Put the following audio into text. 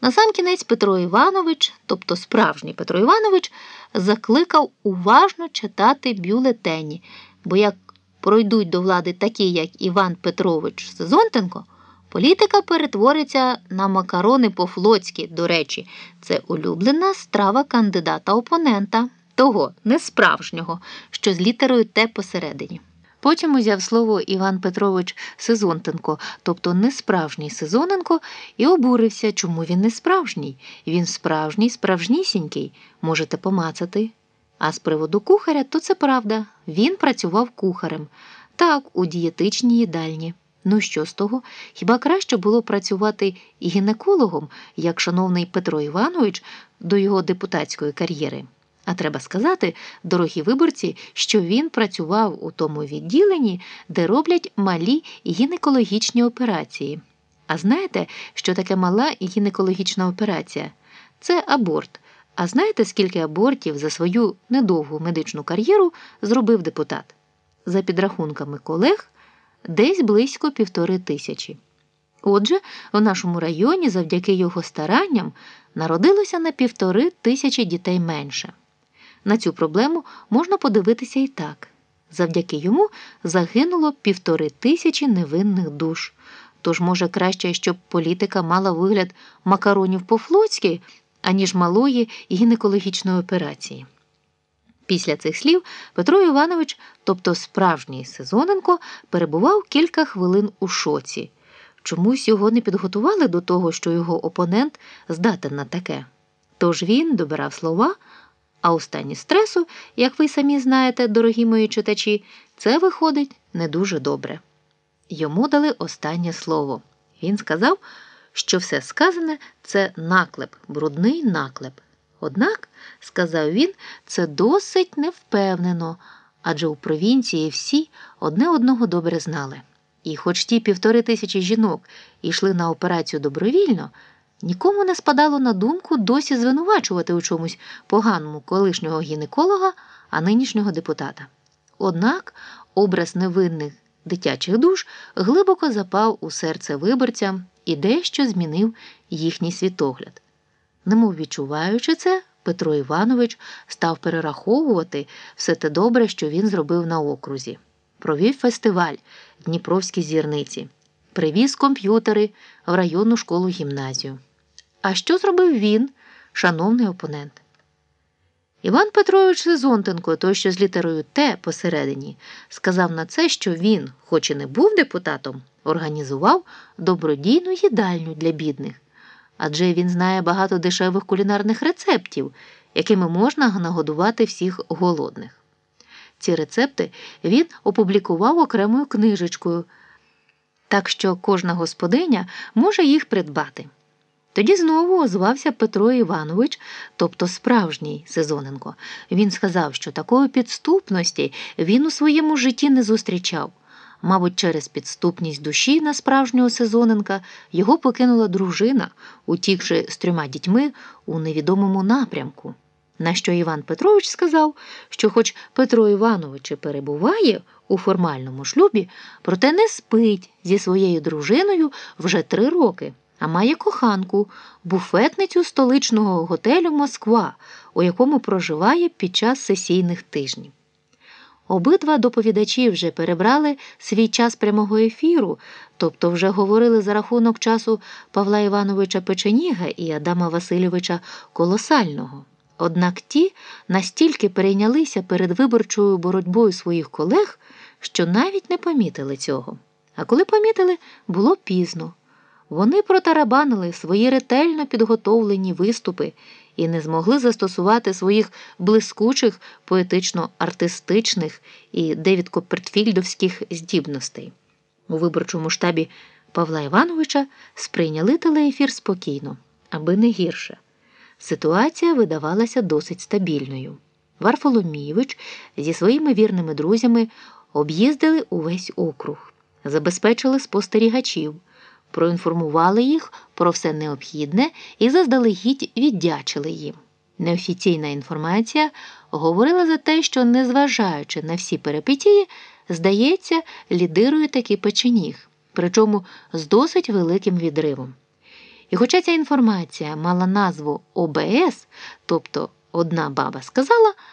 Насамкінець Петро Іванович, тобто справжній Петро Іванович, закликав уважно читати бюлетені, бо як пройдуть до влади такі, як Іван Петрович Сезонтенко, політика перетвориться на макарони по-флотськи. До речі, це улюблена страва кандидата опонента, того несправжнього, що з літерою Т посередині. Потім узяв слово Іван Петрович Сезонтенко, тобто несправжній Сезоненко, і обурився, чому він не справжній. Він справжній, справжнісінький, можете помацати. А з приводу кухаря, то це правда. Він працював кухарем. Так, у дієтичній їдальні. Ну що з того? Хіба краще було працювати гінекологом, як шановний Петро Іванович до його депутатської кар'єри? А треба сказати, дорогі виборці, що він працював у тому відділенні, де роблять малі гінекологічні операції. А знаєте, що таке мала гінекологічна операція? Це аборт. А знаєте, скільки абортів за свою недовгу медичну кар'єру зробив депутат? За підрахунками колег, десь близько півтори тисячі. Отже, в нашому районі, завдяки його старанням, народилося на півтори тисячі дітей менше. На цю проблему можна подивитися і так. Завдяки йому загинуло півтори тисячі невинних душ. Тож, може, краще, щоб політика мала вигляд макаронів по-флотськи, аніж малої гінекологічної операції. Після цих слів Петро Іванович, тобто справжній Сезоненко, перебував кілька хвилин у шоці. Чомусь його не підготували до того, що його опонент здатен на таке. Тож він добирав слова. А у стані стресу, як ви самі знаєте, дорогі мої читачі, це виходить не дуже добре. Йому дали останнє слово. Він сказав, що все сказане це наклеп, брудний наклеп. Однак, сказав він, це досить невпевнено, адже у провінції всі одне одного добре знали. І хоч ті півтори тисячі жінок йшли на операцію добровільно. Нікому не спадало на думку досі звинувачувати у чомусь поганому колишнього гінеколога, а нинішнього депутата. Однак образ невинних дитячих душ глибоко запав у серце виборцям і дещо змінив їхній світогляд. Немов відчуваючи це, Петро Іванович став перераховувати все те добре, що він зробив на окрузі. Провів фестиваль Дніпровські зірниці, привіз комп'ютери в районну школу гімназію. А що зробив він, шановний опонент? Іван Петрович Сезонтенко, той, що з літерою Т посередині, сказав на це, що він, хоч і не був депутатом, організував добродійну їдальню для бідних. Адже він знає багато дешевих кулінарних рецептів, якими можна нагодувати всіх голодних. Ці рецепти він опублікував окремою книжечкою, так що кожна господиня може їх придбати. Тоді знову озвався Петро Іванович, тобто справжній Сезоненко. Він сказав, що такої підступності він у своєму житті не зустрічав. Мабуть, через підступність душі на справжнього Сезоненка його покинула дружина, утікши з трьома дітьми у невідомому напрямку. На що Іван Петрович сказав, що, хоч Петро Іванович і перебуває у формальному шлюбі, проте не спить зі своєю дружиною вже три роки а має коханку, буфетницю столичного готелю Москва, у якому проживає під час сесійних тижнів. Обидва доповідачі вже перебрали свій час прямого ефіру, тобто вже говорили за рахунок часу Павла Івановича Печеніга і Адама Васильовича Колосального. Однак ті настільки перейнялися перед виборчою боротьбою своїх колег, що навіть не помітили цього. А коли помітили, було пізно. Вони протарабанили свої ретельно підготовлені виступи і не змогли застосувати своїх блискучих, поетично-артистичних і девідко-пертфільдовських здібностей. У виборчому штабі Павла Івановича сприйняли телеефір спокійно, аби не гірше. Ситуація видавалася досить стабільною. Варфоломійович зі своїми вірними друзями об'їздили увесь округ, забезпечили спостерігачів проінформували їх про все необхідне і заздалегідь віддячили їм. Неофіційна інформація говорила за те, що, незважаючи на всі перипетії, здається, лідирує такий печеніг, причому з досить великим відривом. І хоча ця інформація мала назву ОБС, тобто одна баба сказала,